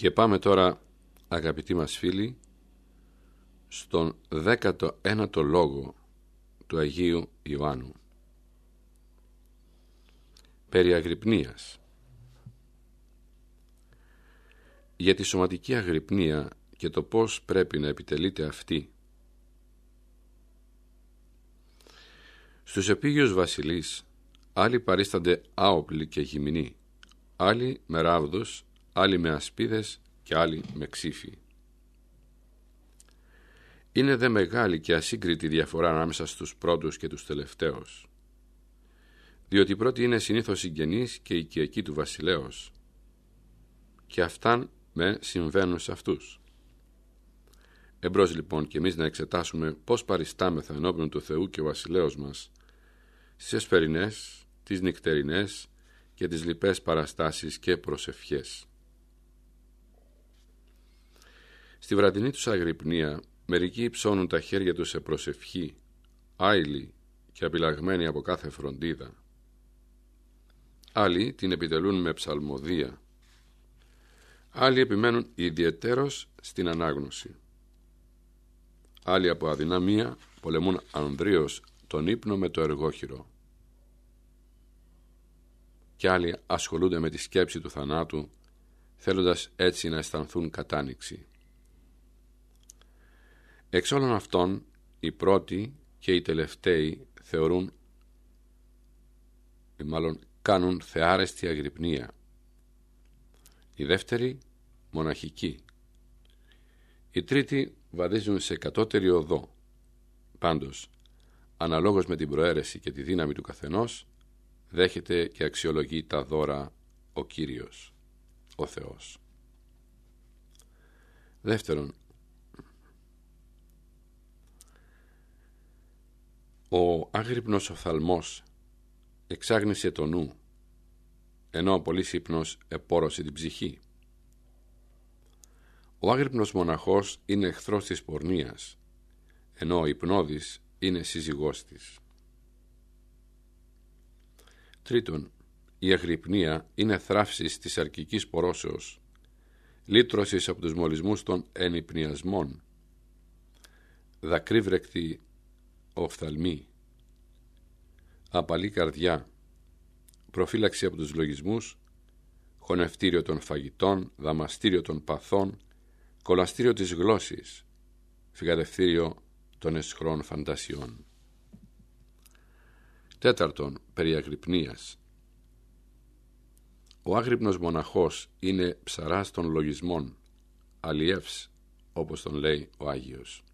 Και πάμε τώρα, αγαπητοί μας φίλοι, στον 19ο λόγο του Αγίου Ιωάννου. Περί αγρυπνίας. Για τη σωματική αγρυπνία και το πώς πρέπει να επιτελείται αυτή. Στους επίγειους βασιλείς, άλλοι παρίστανται άοπλοι και γυμνοί, άλλοι με ράβδους, άλλοι με ασπίδες και άλλοι με ξύφη. Είναι δε μεγάλη και ασύγκριτη διαφορά ανάμεσα στους πρώτους και τους τελευταίους. Διότι οι πρώτοι είναι συνήθως συγγενείς και οικιακοί του βασιλέως και αυτάν με συμβαίνουν σε αυτούς. Εμπρός λοιπόν και εμείς να εξετάσουμε πώς παριστάμεθα ενώπιον του Θεού και ο βασιλέως μας στις εσπερινές, τις νυχτερινές και τις λοιπές παραστάσεις και προσευχές. Στη βραδινή τους αγρυπνία μερικοί υψώνουν τα χέρια τους σε προσευχή, άειλοι και απειλαγμένοι από κάθε φροντίδα. Άλλοι την επιτελούν με ψαλμοδία. Άλλοι επιμένουν ιδιαιτέρως στην ανάγνωση. Άλλοι από αδυναμία πολεμούν ανδρίως τον ύπνο με το εργόχειρο. Και άλλοι ασχολούνται με τη σκέψη του θανάτου, θέλοντας έτσι να αισθανθούν κατάνοιξη. Εξ όλων αυτών, οι πρώτοι και οι τελευταίοι θεωρούν ή μάλλον κάνουν θεάρεστη αγρυπνία. Οι δεύτεροι μοναχικοί. Οι τρίτοι βαδίζουν σε κατώτερη οδό. Πάντως, αναλόγως με την προαίρεση και τη δύναμη του καθενός, δέχεται και αξιολογεί τα δώρα ο Κύριος, ο Θεός. Δεύτερον, ο άγρυπνος οφθαλμός εξάγνησε το νου, ενώ ο πολύ ύπνος επόρωσε την ψυχή. Ο άγρυπνος μοναχός είναι εχθρός της πορνείας, ενώ ο υπνόδης είναι σύζυγός της. Τρίτον, η αγρυπνία είναι θράψης της αρκικής πορώσεως, λύτρωσης από τους μολυσμούς των ενυπνιασμών, δακρύβρεκτη οφθαλμή, απαλή καρδιά, προφύλαξη από τους λογισμούς, χωνευτήριο των φαγητών, δαμαστήριο των παθών, κολαστήριο της γλώσσης, φυγαδευτήριο των εσχρών φαντασιών. Τέταρτον, περί αγρυπνίας. Ο άγρυπνος μοναχός είναι ψαράς των λογισμών, αλλιεύς, όπως τον λέει ο Άγιος.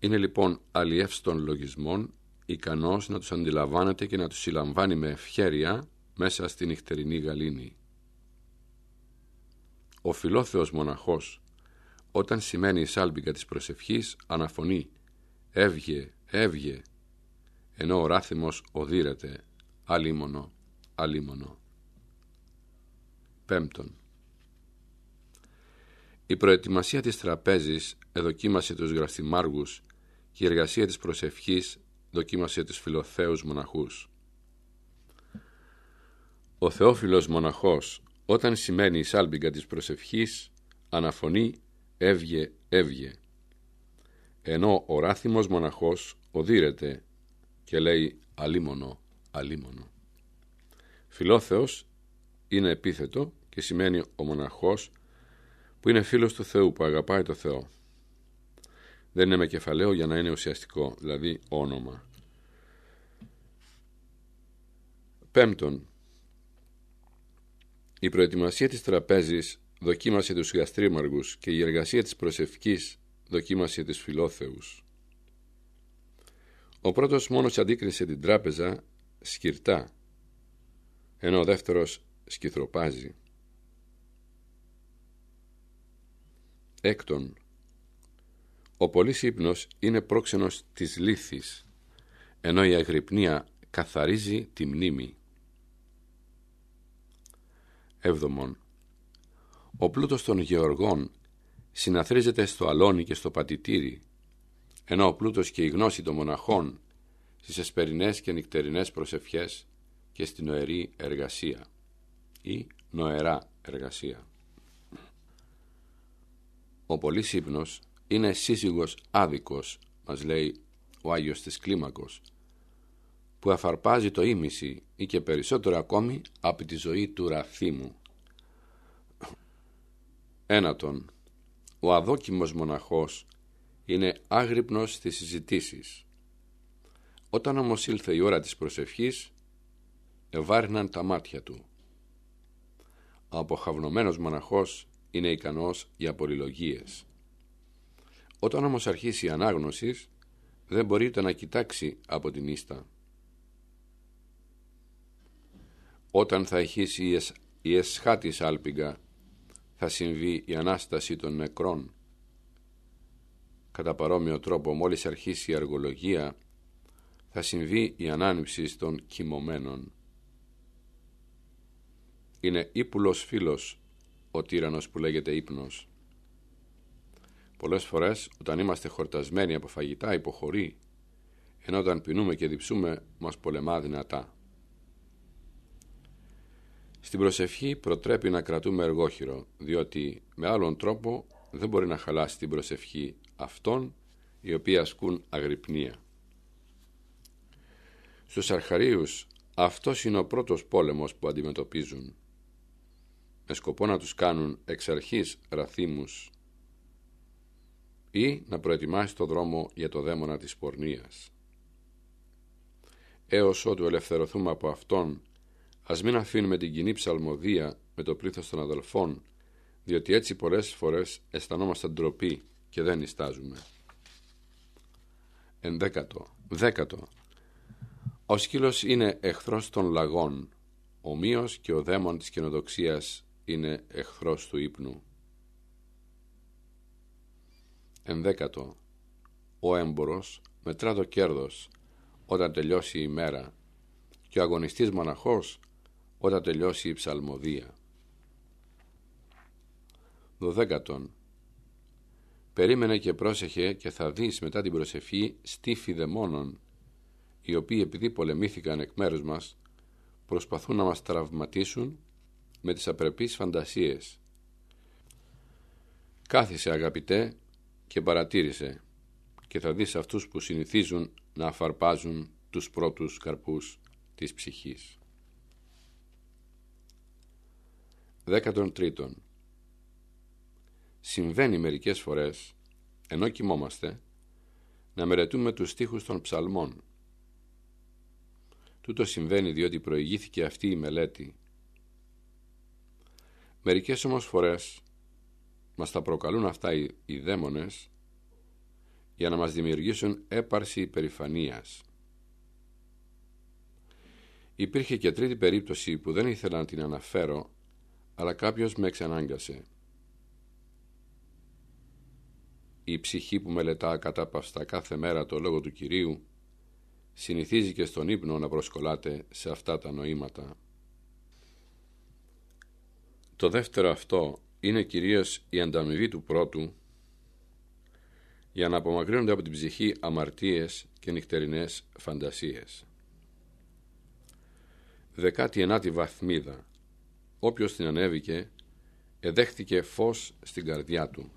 Είναι λοιπόν αλλιεύς των λογισμών ικανός να τους αντιλαμβάνεται και να τους συλλαμβάνει με ευχέρεια μέσα στη νυχτερινή γαλήνη. Ο φιλόθεος μοναχός, όταν σημαίνει η σάλπιγγα της προσευχής, αναφωνεί «Έβγε, έβγε», ενώ ο ράθιμος οδύρεται «Αλίμονο, αλίμονο». Πέμπτον. Η προετοιμασία της τραπέζης εδοκίμασε τους γραφτημάργους και η εργασία της προσευχής δοκίμασε τους φιλοθέους μοναχούς. Ο Θεόφιλος μοναχός όταν σημαίνει η σάλμπιγγα της προσευχής αναφωνεί έβγε έβγε ενώ ο ράθιμος μοναχός οδύρεται και λέει αλίμονο αλίμονο. Φιλόθεος είναι επίθετο και σημαίνει ο μοναχός που είναι φίλος του Θεού που αγαπάει το Θεό. Δεν είναι με κεφαλαίο για να είναι ουσιαστικό, δηλαδή όνομα. Πέμπτον, η προετοιμασία της τραπέζης δοκίμασε τους γαστρίμαργους και η εργασία της προσευχής δοκίμασε τους φιλόθεους. Ο πρώτος μόνος αντίκρισε την τράπεζα σκυρτά, ενώ ο δεύτερος σκυθροπάζει. Έκτον, ο πολύς ύπνος είναι πρόξενος της λύθης, ενώ η αγρυπνία καθαρίζει τη μνήμη. Έβδομον, ο πλούτος των γεωργών συναθρίζεται στο αλόνι και στο πατητήρι, ενώ ο πλούτος και η γνώση των μοναχών στις εσπερινές και νυχτερινές προσευχές και στην νοερή εργασία ή νοερά εργασία. Ο πολύς ύπνος είναι σύζυγος άδικος, μας λέει ο Άγιος της Κλίμακος, που αφαρπάζει το ίμιση ή και περισσότερο ακόμη από τη ζωή του ραθίμου. Ένατον, ο αδόκιμος μοναχός είναι άγρυπνος στις συζητήσεις. Όταν όμως ήλθε η ώρα της προσευχής, ευάρυναν τα μάτια του. Ο αποχαυνωμένος μοναχός είναι ικανός για πολυλογίες. Όταν όμως αρχίσει η ανάγνωση, δεν μπορείτε να κοιτάξει από την ίστα. Όταν θα αρχίσει η εσχάτης άλπιγγα, θα συμβεί η Ανάσταση των νεκρών. Κατά παρόμοιο τρόπο μόλις αρχίσει η αργολογία, θα συμβεί η ανάνυψη των κοιμωμένων. Είναι ύπουλος φίλος ο τύρανος που λέγεται ύπνος. Πολλές φορές όταν είμαστε χορτασμένοι από φαγητά υποχωρεί, ενώ όταν πεινούμε και διψούμε μας πολεμά δυνατά. Στην προσευχή προτρέπει να κρατούμε εργόχειρο, διότι με άλλον τρόπο δεν μπορεί να χαλάσει την προσευχή αυτών οι οποίοι ασκούν αγρυπνία. Στους αρχαρίους αυτός είναι ο πρώτος πόλεμος που αντιμετωπίζουν με σκοπό να τους κάνουν εξ αρχής ραθήμους ή να προετοιμάσει το δρόμο για το δαίμονα της πορνείας. Έως ότου ελευθερωθούμε από αυτόν, ας μην αφήνουμε την κοινή ψαλμοδία με το πλήθος των αδελφών, διότι έτσι πολλές φορές αισθανόμαστε ντροπή και δεν νιστάζουμε. Ενδέκατο, δέκατο. Ο σκύλος είναι εχθρός των λαγών, ομοίως και ο δαίμον της κοινοδοξίας είναι εχθρός του ύπνου. Ενδέκατο. Ο έμπορος μετρά το κέρδος όταν τελειώσει η μέρα και ο αγωνιστής μοναχός όταν τελειώσει η ψαλμοδία. Δωδέκατον. Περίμενε και πρόσεχε και θα δεις μετά την προσευχή στήφη δαιμόνων οι οποίοι επειδή πολεμήθηκαν εκ μέρους μας προσπαθούν να μας τραυματίσουν με τις απρεπείς φαντασίες. Κάθισε αγαπητέ και παρατήρησε και θα δεις αυτούς που συνηθίζουν να αφαρπάζουν τους πρώτους καρπούς της ψυχής. Δέκατον τρίτον. Συμβαίνει μερικές φορές, ενώ κοιμόμαστε, να μελετούμε τους στίχους των ψαλμών. Τούτο συμβαίνει διότι προηγήθηκε αυτή η μελέτη Μερικές όμως φορές μας τα προκαλούν αυτά οι, οι δαίμονες για να μας δημιουργήσουν έπαρση υπερηφανίας. Υπήρχε και τρίτη περίπτωση που δεν ήθελα να την αναφέρω, αλλά κάποιος με εξανάγκασε. Η ψυχή που μελετά κατάπαυστα κάθε μέρα το λόγο του Κυρίου συνηθίζει και στον ύπνο να προσκολάται σε αυτά τα νοήματα. Το δεύτερο αυτό είναι κυρίως η ανταμοιβή του πρώτου για να απομακρύνονται από την ψυχή αμαρτίες και νυχτερινές φαντασίες. Δεκάτη ενάτη βαθμίδα. Όποιος την ανέβηκε, εδέχτηκε φως στην καρδιά του.